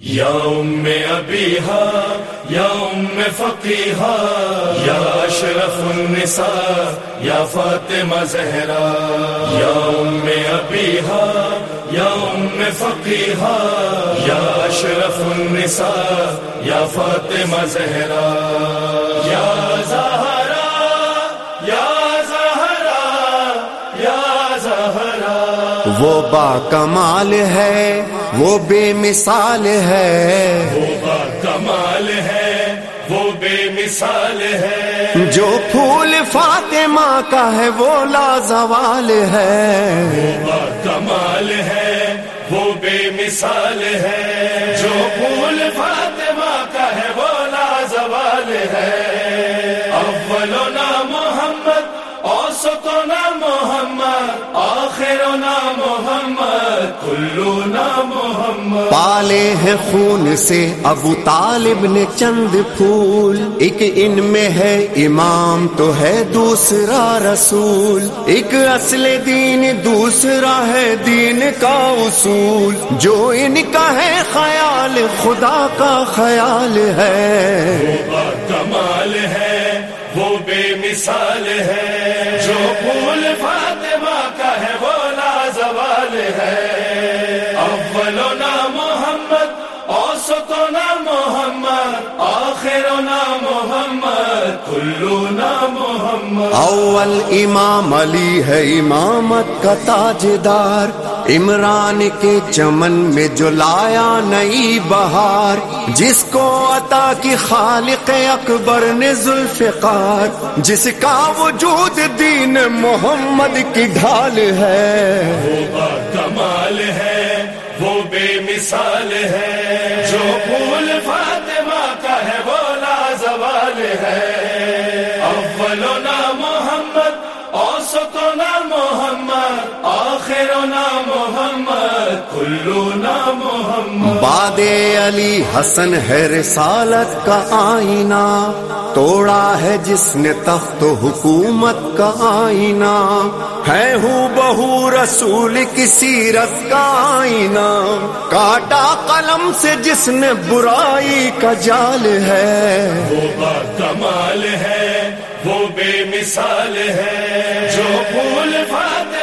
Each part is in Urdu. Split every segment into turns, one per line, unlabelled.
یا ام ابیہا یا ام فقیہا، یا اشرف النساء، یا فاطمہ زہرا۔ یا ام ابیہا یا ام فقیہا، یا اشرف النساء، یا فاطمہ زہرا۔ یا زہرا
وہ با کمال ہے، وہ بے مثال ہے۔
وہ با کمال ہے وہ بے مثال ہے
جو پھول فاطمہ کا ہے، وہ لازوال ہے
وہ با کمال ہے وہ بے مثال ہے۔ جو پھول فاطمہ آخرنا محمد کلنا محمد۔
پالے ہیں خون سے ابو طالب نے چند پھول۔ ایک ان میں ہے امام تو ہے دوسرا رسول۔ ایک اصل دین دوسرا ہے دین کا اصول۔ جو ان کا ہے خیال خدا کا خیال ہے۔
وہ کمال ہے وہ بے مثال ہے۔ جو پھول وہ اول ہے۔ اولنا محمد اوسطنا محمد آخرنا محمد محمد
اول امام علی ہے امامت کا تاجدار، عمران کے چمن میں جو لایا نئی بہار۔ جس کو عطا کی خالق اکبر نے ذوالفقار، جس کا وجود دین محمد کی ڈھال ہے۔
وہ کمال ہے، وہ بے مثال ہے۔ جو پھول فاطمہ کا ہے، وہ لازوال ہے۔
باد علی حسن ہے رسالت کا آئینہ، توڑا ہے جس نے تخت حکومت کا آئینہ۔ ہے ہوں بہو رسول کی سیرت کا آئینہ۔ کاٹا قلم سے جس نے برائی کا جال ہے۔
وہ کمال ہے، وہ بے مثال ہے۔ جو پھول فاطمہ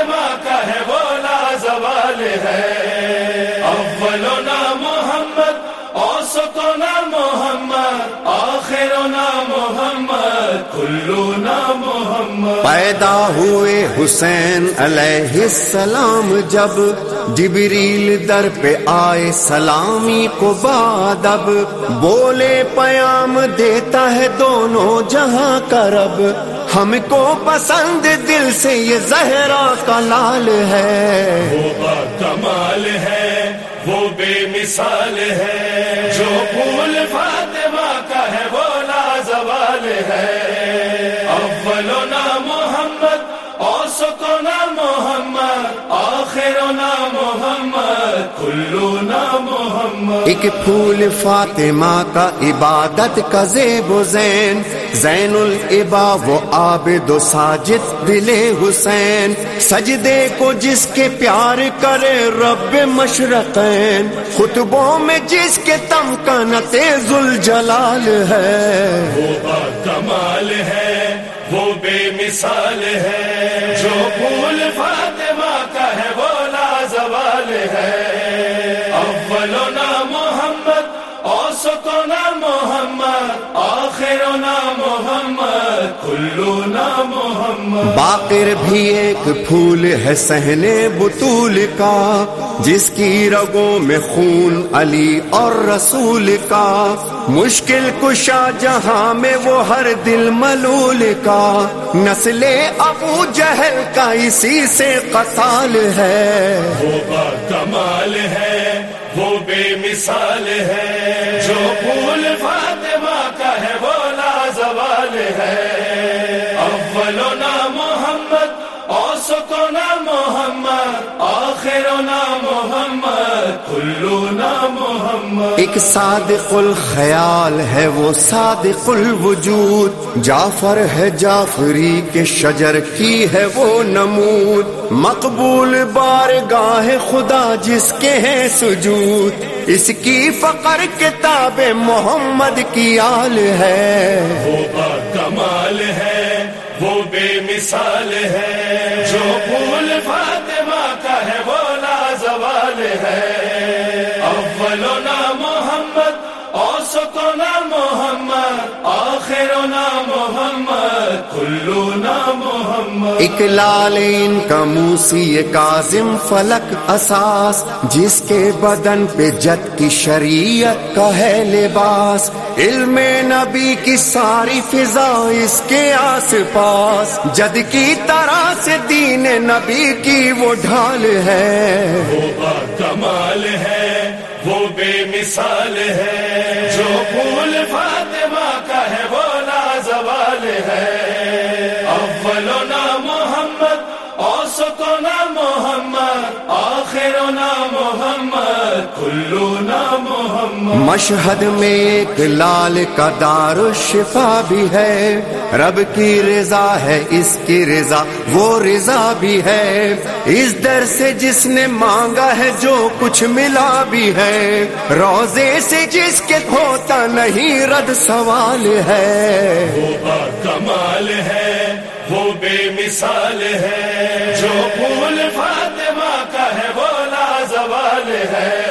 اول ہے۔ اولنا محمد اوسطنا محمد آخرنا محمد۔ محمد۔
پیدا ہوئے حسین علیہ السلام جب جبریل در پہ آئے سلامی کو بادب بولے پیام دیتا ہے دونوں جہاں کا رب۔ ہم کو پسند دل سے یہ زہرا کا لال ہے۔
وہ کمال ہے وہ بے مثال ہے۔ جو پھول فاطمہ کا ہے وہ لازوال ہے۔ آخرنا محمد کلنا محمد۔
ایک پھول فاطمہ کا عبادت کا زیب و زین۔ زین العبا وہ عابد و ساجد دل حسین۔ سجدے کو جس کے پیار کرے رب مشرقین۔ خطبوں میں جس کے تم کا تیز الجلال ہے۔
وہ با کمال ہے وہ بے مثال ہے۔ جو پھول فاطمہ محمد آخرنا محمد کلنا محمد۔
باقر بھی ایک پھول ہے سہنے بطول کا جس کی رگوں میں خون علی اور رسول کا۔ مشکل کشا جہاں میں وہ ہر دل ملول کا۔ نسل ابو جہل کا اسی سے قتال ہے۔
کمال ہے۔ وہ بے مثال ہے۔ جو پھول فاطمہ کا ہے وہ لازوال ہے۔ اولنا محمد اوسطنا محمد آخرنا محمد كلنا محمد۔
ایک صادق الخیال ہے وہ صادق الوجود جعفر ہے جعفری کے شجر کی ہے وہ نمود۔ مقبول بار گاہ خدا جس کے ہیں سجود اس کی فقر کتاب محمد کی آل ہے۔
وہ کمال ہے۔ بے مثال ہے۔ جو پھول فاطمہ کا ہے وہ لازوال ہے۔ اولنا محمد اوسطنا محمد آخرنا محمد کلنا محمد۔
ایک لال ان کا موسی کاظم فلک اساس جس کے بدن پہ جد کی شریعت کا ہے لباس۔ علم نبی کی ساری فضا اس کے آس پاس۔ جد کی طرح سے دین نبی کی وہ ڈھال ہے۔
وہ کمال ہے وہ بے مثال ہے۔ جو پھول فاطمہ اولنا محمد اوسطنا محمد آخرنا محمد کلنا محمد.
مشہد میں ایک لال کا دار شفا بھی ہے رب کی رضا ہے اس کی رضا وہ رضا بھی ہے۔ اس در سے جس نے مانگا ہے جو کچھ ملا بھی ہے۔ روزے سے جس کے ہوتا نہیں رد سوال ہے۔
وہ کمال ہے۔ وہ بے مثال ہے۔ جو پھول فاطمہ کا ہے وہ لازوال ہے۔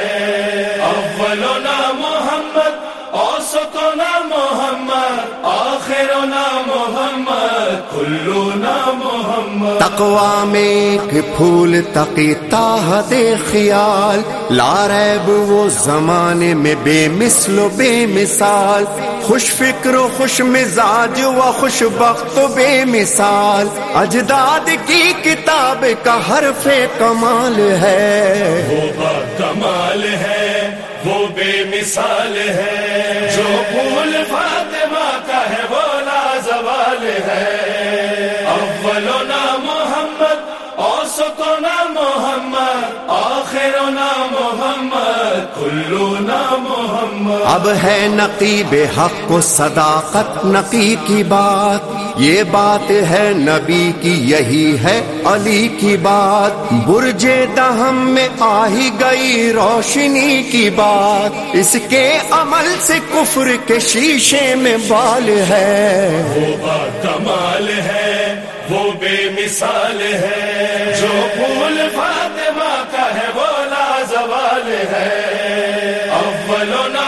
تقوا میں ایک پھول تقی تاحت خیال۔ لاریب وہ زمانے میں بے مثل و بے مثال۔ خوش فکر و خوش مزاج و خوش بخت و بے مثال۔ اجداد کی کتاب کا حرف کمال ہے۔
وہ کمال ہے وہ بے مثال ہے۔ جو پھول فاطمہ کا ہے وہ لازوال ہے۔ اوسطنا محمد آخرنا محمد کلنا محمد۔
اب ہے نقیب حق کو صداقت نقی کی بات۔ یہ بات ہے نبی کی یہی ہے علی کی بات۔ برج دہم میں آ ہی گئی روشنی کی بات۔ اس کے عمل سے کفر کے شیشے میں بال ہے۔
وہ کمال ہے۔ وہ بے مثال ہے۔ جو پھول فاطمہ کا ہے وہ لازوال ہے۔ اولنا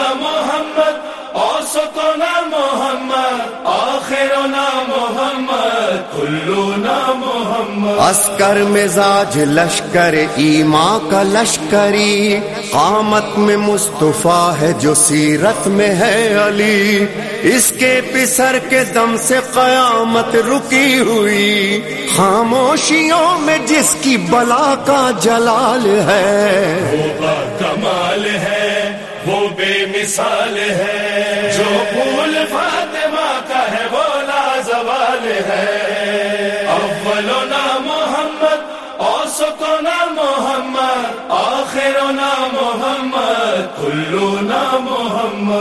اسکر مزاج لشکر ایما کا لشکری۔ قامت میں مصطفیٰ ہے جو سیرت میں ہے علی۔ اس کے پسر کے دم سے قیامت رکی ہوئی۔ خاموشیوں میں جس کی بلا کا جلال ہے۔
وہ کمال ہے وہ بے مثال ہے۔ جو پھول فاطمہ ہے। اولنا محمد اوسطنا محمد آخرنا محمد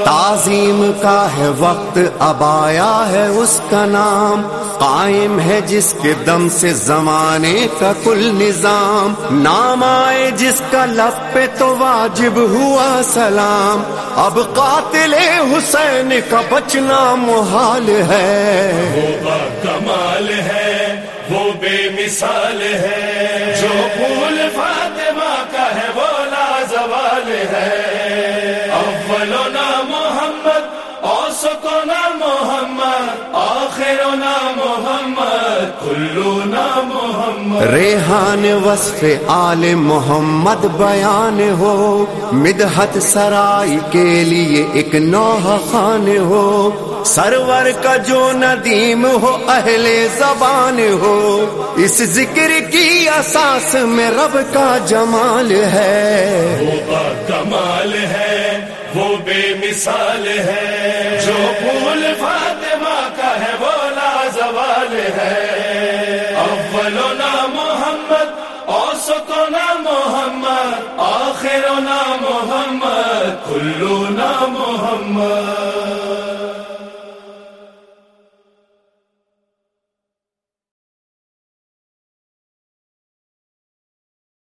تعظیم کا ہے وقت اب آیا ہے اس کا نام۔ قائم ہے جس کے دم سے زمانے کا کل نظام۔ نام آئے جس کا لب پہ تو واجب ہوا سلام۔ اب قاتل حسین کا بچنا محال ہے۔
وہ کمال ہے وہ بے مثال ہے۔ جو اولنا محمد اوسطنا محمد آخرنا محمد کلنا محمد۔
ریحان وصف آل محمد بیان ہو مدحت سرائی کے لیے ایک نوح خان ہو۔ سرور کا جو ندیم ہو اہل زبان ہو۔ اس ذکر کی اساس میں رب کا جمال ہے۔
کمال ہے۔ وہ بے مثال ہے۔ جو پھول فاطمہ کا ہے وہ لازوال ہے۔ اولنا محمد اوسطنا محمد آخرنا کلو نا محمد۔